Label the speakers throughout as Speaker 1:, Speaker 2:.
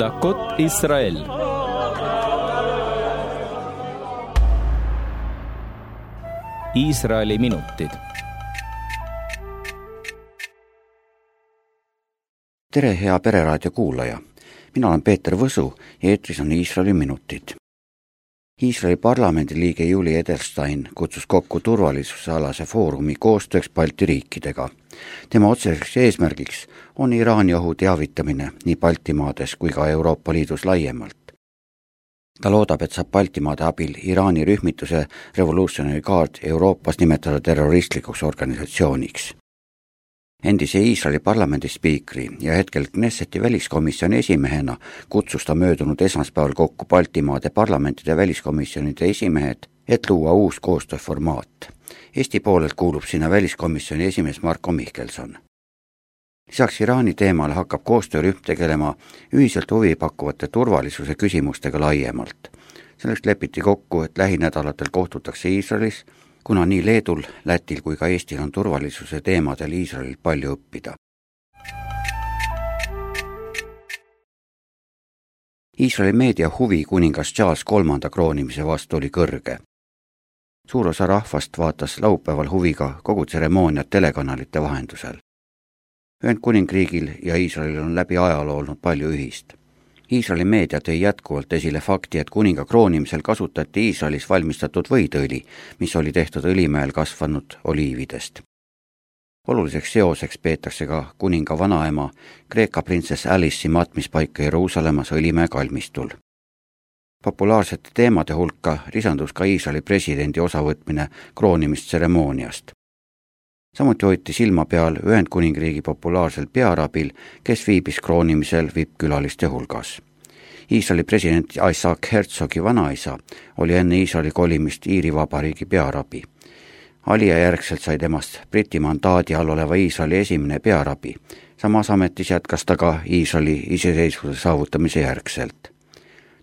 Speaker 1: דקות ישראל Iisraeli minutid.
Speaker 2: tere, hea Pereraadio kuulaja. mina olen Peeter Võsu ja eetris on Iisraeli minutid. Iisraeli parlamendi liige Julie Edelstein kutsus kokku turvalisusealase foorumi koostööks Balti riikidega. tema otseseks eesmärgiks on Iraani ohu teavitamine nii Baltimaades kui ka Euroopa Liidus laiemalt ta loodab, et saab Baltimaade abil Iraani rühmituse Revolutionary Guard Euroopas nimetada terroristlikuks organisatsiooniks. Endise Iisraeli parlamendi spiikri ja hetkel Knesseti väliskomisjoni esimehena kutsus ta möödunud esmaspäeval kokku Baltimaade parlamentide väliskomisjonide esimehed, et luua uus koostööformaat. Eesti poolelt kuulub sinna väliskomisjoni esimees Marko Mihkelson lisaks Iraani teemale hakkab koostöörühm tegelema ühiselt huvi pakkuvate turvalisuse küsimustega laiemalt. selleks lepiti kokku, et lähinädalatel kohtutakse Iisraelis, kuna nii Leedul, Lätil kui ka Eestil on turvalisuse teemadel Iisraelilt palju õppida. Iisraeli meedia huvi kuningas Charles kolmanda kroonimise vastu oli kõrge. suur osa rahvast vaatas laupäeval huviga kogu tseremooniat telekanalite vahendusel Ühendkuningriigil ja Iisraelil on läbi ajaloo olnud palju ühist. Iisraeli meedia tõi jätkuvalt esile fakti, et kuninga kroonimisel kasutati Iisraelis valmistatud võidõli, mis oli tehtud õlimäel kasvanud oliividest. oluliseks seoseks peetakse ka kuninga vanaema, Kreeka printsess Alice'i matmispaika Jeruusalemmas Õlimäe kalmistul. populaarsete teemade hulka lisandus ka Iisraeli presidendi osavõtmine kroonimistseremooniast samuti hoiti silma peal Ühendkuningriigi populaarsel pearabil, kes viibis kroonimisel vippkülaliste hulgas. Iisraeli president Isaac Herzogi vanaisa oli enne Iisraeli kolimist Iiri Vabariigi pearabi. Alia järgselt sai temast Briti mandaadi all oleva Iisraeli esimene pearabi. samas ametis jätkas ta ka Iisraeli iseseisvuse saavutamise järgselt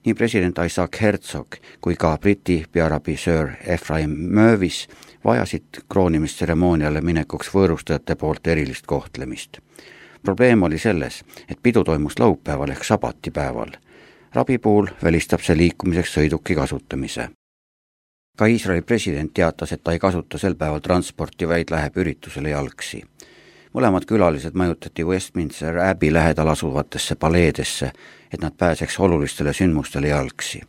Speaker 2: nii president Isaac Herzog kui ka Briti pearabi Sir Ephraim Mervis vajasid kroonimistseremooniale minekuks võõrustajate poolt erilist kohtlemist. probleem oli selles, et pidu toimus laupäeval ehk sabatipäeval. rabi puhul välistab see liikumiseks sõiduki kasutamise. ka Iisraeli president teatas, et ta ei kasuta sel päeval transporti, vaid läheb üritusele jalgsi mõlemad külalised majutati Westminster Abbey lähedal asuvatesse paleedesse, et nad pääseks olulistele sündmustele jalgsi.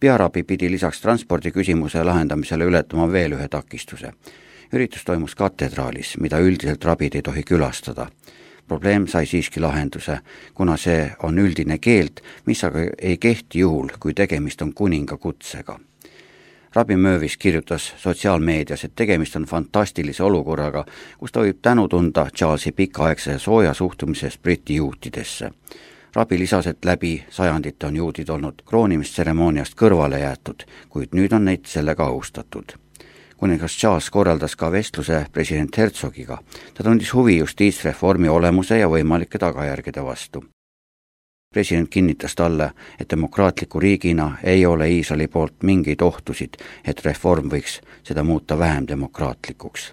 Speaker 2: pearabi pidi lisaks transpordiküsimuse lahendamisele ületama veel ühe takistuse. üritus toimus katedraalis, mida üldiselt rabid ei tohi külastada. probleem sai siiski lahenduse, kuna see on üldine keeld, mis aga ei kehti juhul, kui tegemist on kuninga kutsega Rabi Möövis kirjutas sotsiaalmeedias, et tegemist on fantastilise olukorraga, kus ta võib tänu tunda Charlesi pikaaegse ja sooja suhtumise eest Briti juutidesse. Rabi lisas, et läbi sajandite on juudid olnud kroonimistseremooniast kõrvale jäetud, kuid nüüd on neid sellega austatud. kuningas Charles korraldas ka vestluse president Herzogiga. ta tundis huvi justiitsreformi olemuse ja võimalike tagajärgede vastu president kinnitas talle, et demokraatliku riigina ei ole Iisraeli poolt mingeid ohtusid, et reform võiks seda muuta vähem demokraatlikuks.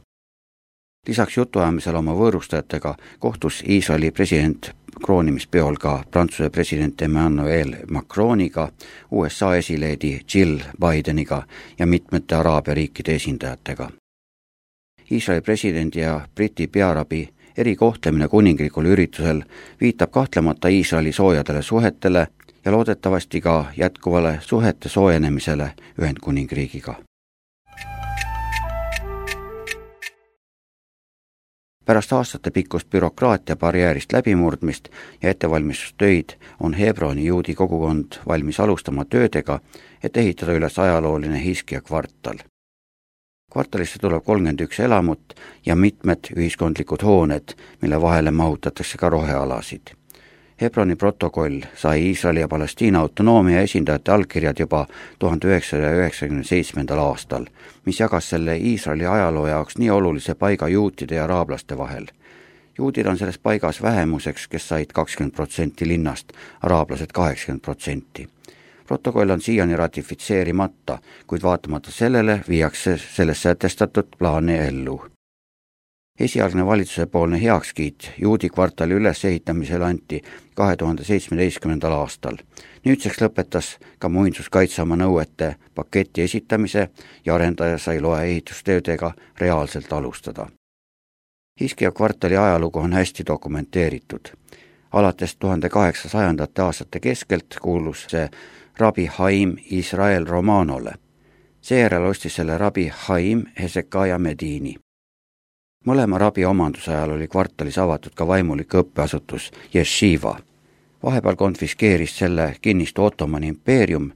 Speaker 2: lisaks jutuajamisele oma võõrustajatega kohtus Iisraeli president kroonimispeol ka Prantsuse president Emmanuel Macroniga, USA esileedi Jill Bideniga ja mitmete Araabia riikide esindajatega. Iisraeli presidendi ja Briti pearabi erikohtlemine kuninglikul üritusel viitab kahtlemata Iisraeli soojadele suhetele ja loodetavasti ka jätkuvale suhete soojenemisele Ühendkuningriigiga. pärast aastatepikkust bürokraatia barjäärist läbimurdmist ja ettevalmistustöid on Hebroni juudi kogukond valmis alustama töödega, et ehitada üles ajalooline Hiskia kvartal kvartalisse tuleb kolmkümmend üks elamut ja mitmed ühiskondlikud hooned, mille vahele mahutatakse ka rohealasid. Hebroni protokoll sai Iisraeli ja Palestiina autonoomia esindajate allkirjad juba tuhande üheksasaja üheksakümne seitsmendal aastal, mis jagas selle Iisraeli ajaloo jaoks nii olulise paiga juutide ja araablaste vahel. juudid on selles paigas vähemuseks, kes said kakskümmend protsenti linnast, araablased kaheksakümmend protsenti protokoll on siiani ratifitseerimata, kuid vaatamata sellele viiakse selles sätestatud plaani ellu esialgne valitsusepoolne heakskiit juudi kvartali ülesehitamisele anti kahe tuhande seitsmeteistkümnendal aastal. nüüdseks lõpetas ka muinsuskaitse oma nõuete paketi esitamise ja arendaja sai loe ehitustöödega reaalselt alustada. Hiskia kvartali ajalugu on hästi dokumenteeritud. alates tuhande kaheksasajandate aastate keskelt kuulus see rabi Haim Israel Romanole. seejärel ostis selle rabi Haim Hezekiah Medini mõlema rabi omanduse ajal oli kvartalis avatud ka vaimulik õppeasutus Yeshiva. vahepeal konfiskeeris selle kinnistu Ottomani impeerium,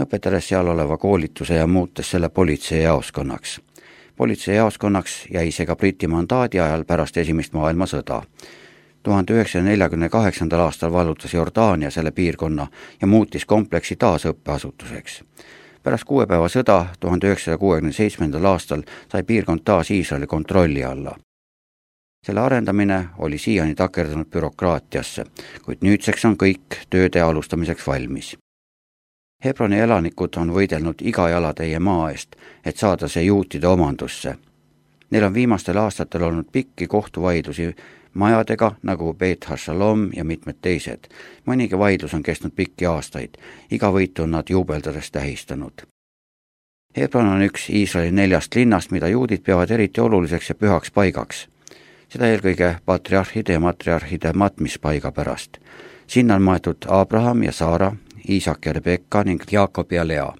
Speaker 2: lõpetades seal oleva koolituse ja muutes selle politseijaoskonnaks. politseijaoskonnaks jäi see ka Briti mandaadi ajal pärast Esimest maailmasõda. Tuhande üheksasaja neljakümne kaheksandal aastal vallutas Jordaania selle piirkonna ja muutis kompleksi taas õppeasutuseks pärast kuuepäeva sõda tuhande üheksasaja kuuekümne seitsmendal aastal sai piirkond taas Iisraeli kontrolli alla. selle arendamine oli siiani takerdunud bürokraatiasse, kuid nüüdseks on kõik tööde alustamiseks valmis. Hebroni elanikud on võidelnud iga jalatäie maa eest, et saada see juutide omandusse. Neil on viimastel aastatel olnud pikki kohtuvaidlusi majadega nagu Beit Hashalom ja mitmed teised. mõnigi vaidlus on kestnud pikki aastaid, iga võitu on nad juubeldades tähistanud. Hebron on üks Iisraeli neljast linnast, mida juudid peavad eriti oluliseks ja pühaks paigaks. seda eelkõige patriarhide ja matriarhide matmispaiga pärast. sinna on maetud Abraham ja Saara, Iisak ja Rebecca ning Jaakob ja Lea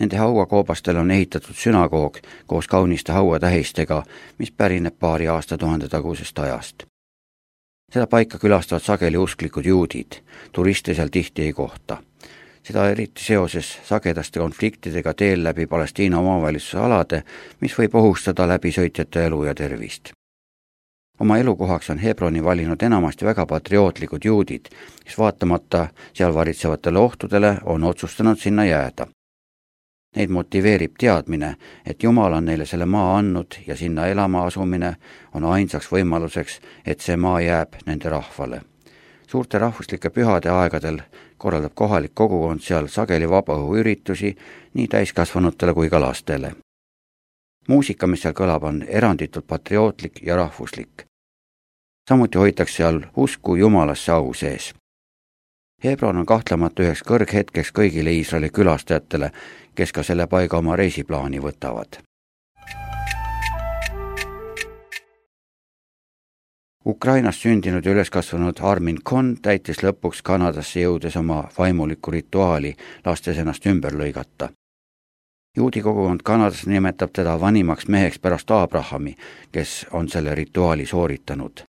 Speaker 2: Nende hauakoobastel on ehitatud sünagoog koos kauniste hauatähistega, mis pärineb paari aastatuhande tagusest ajast seda paika külastavad sageli usklikud juudid, turiste seal tihti ei kohta. seda eriti seoses sagedaste konfliktidega teel läbi Palestiina omavalitsuse alade, mis võib ohustada läbisõitjate elu ja tervist. oma elukohaks on Hebroni valinud enamasti väga patriootlikud juudid, kes vaatamata seal varitsevatele ohtudele on otsustanud sinna jääda Neid motiveerib teadmine, et Jumal on neile selle maa andnud ja sinna elama asumine on ainsaks võimaluseks, et see maa jääb nende rahvale. suurte rahvuslike pühade aegadel korraldab kohalik kogukond seal sageli vabaõhuüritusi nii täiskasvanutele kui ka lastele. muusika, mis seal kõlab, on eranditult patriootlik ja rahvuslik. samuti hoitakse seal usku Jumalasse au sees Hebron on kahtlemata üheks kõrghetkeks kõigile Iisraeli külastajatele, kes ka selle paiga oma reisiplaani võtavad. Ukrainas sündinud ja üles kasvanud Armin Kohn täitis lõpuks Kanadasse jõudes oma vaimulikku rituaali, lastes ennast ümber lõigata. juudi kogukond Kanadas nimetab teda vanimaks meheks pärast Abrahami, kes on selle rituaali sooritanud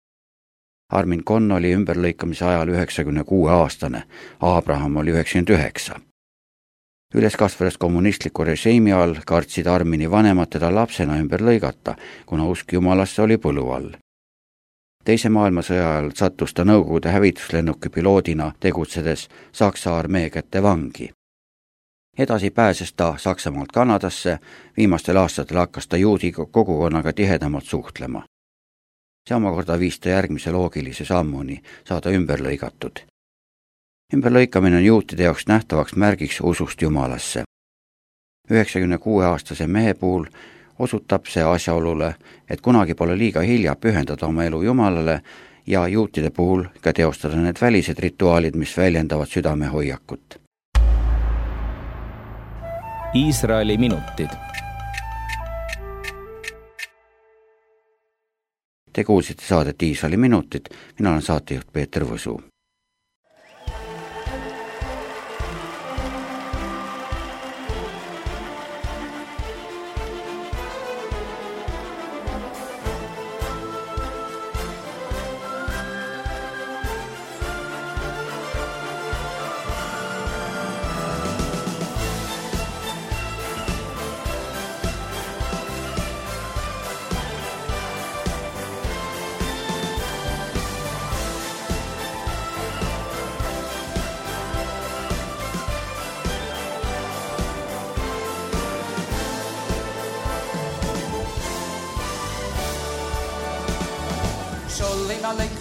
Speaker 2: Armin Konn oli ümberlõikamise ajal üheksakümne kuue aastane, Abraham oli üheksakümmend üheksa. üles kasvades kommunistliku režiimi all kartsid Armini vanemad teda lapsena ümber lõigata, kuna usk Jumalasse oli põlu all. teise maailmasõja ajal sattus ta Nõukogude hävituslennuki piloodina tegutsedes Saksa armee kätte vangi edasi pääses ta Saksamaalt Kanadasse, viimastel aastatel hakkas ta juudi kogukonnaga tihedamalt suhtlema see omakorda viis ta järgmise loogilise sammuni, saada ümber lõigatud. ümberlõikamine on juutide jaoks nähtavaks märgiks usust Jumalasse. üheksakümne kuue aastase mehe puhul osutab see asjaolule, et kunagi pole liiga hilja pühendada oma elu Jumalale ja juutide puhul ka teostada need välised rituaalid, mis väljendavad südamehoiakut.
Speaker 1: Iisraeli minutid
Speaker 2: Te kuulsite saadet Iisraeli minutid, mina olen saatejuht Peeter Võsu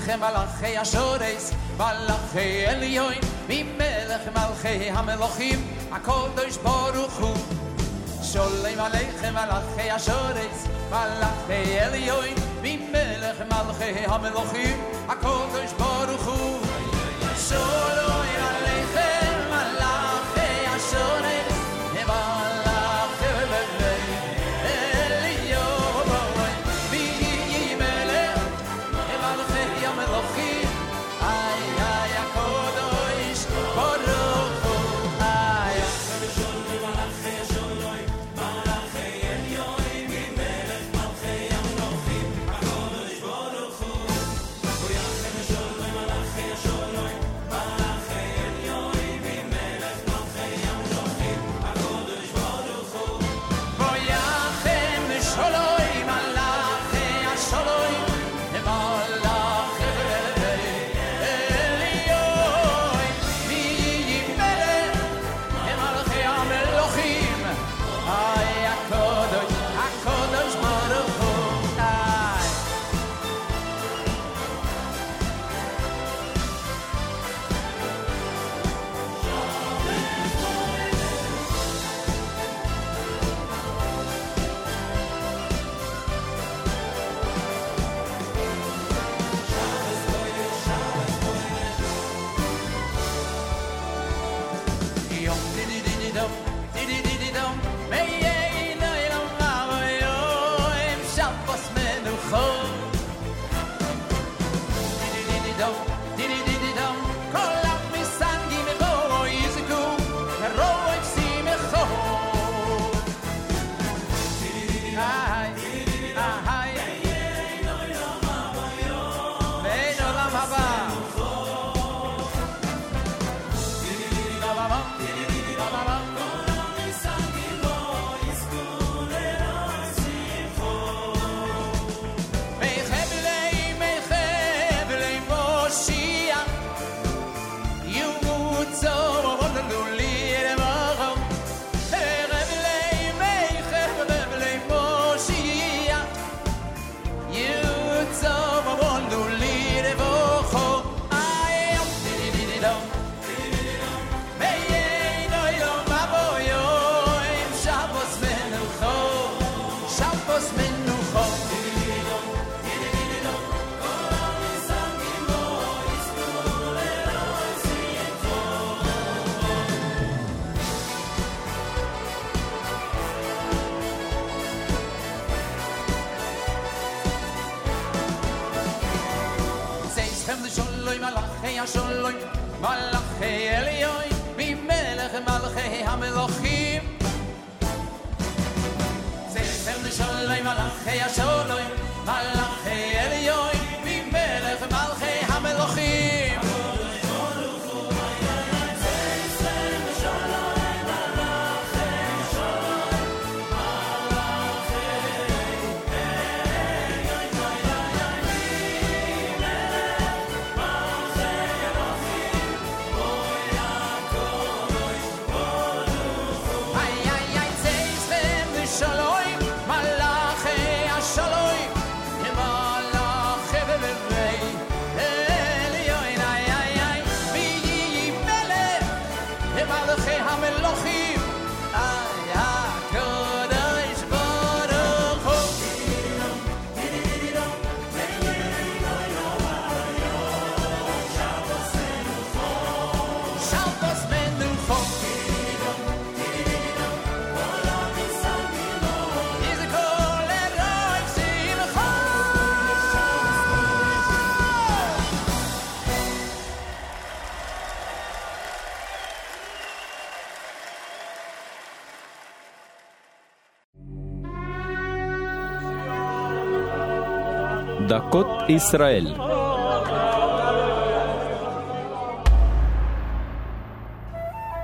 Speaker 3: מלכי מלכי השורס, מלכי עליון, ממלך מלכי המלוכים, הקודש ברוך הוא. שולי מלכי מלכי השורס, מלכי עליון, ממלך מלכי המלוכים, הקודש ברוך הוא. השולוי, מלאכי אליוי, ממלך מלאכי המלוכים. זכר נשולוי, מלאכי השולוי, מלאכי
Speaker 1: דקות ישראל.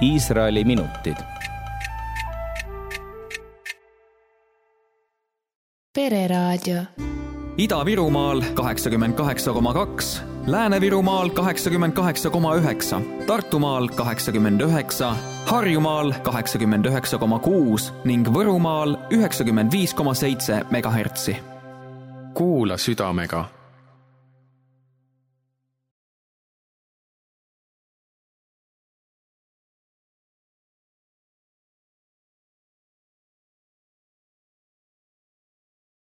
Speaker 1: Iisraeli minutid.
Speaker 4: pereraadio.
Speaker 5: Ida-Virumaal kaheksakümmend kaheksa koma kaks, Lääne-Virumaal kaheksakümmend kaheksa koma üheksa, Tartumaal kaheksakümmend üheksa, Harjumaal kaheksakümmend üheksa koma kuus ning Võrumaal üheksakümmend viis koma seitse megahertsi
Speaker 6: kuula südamega.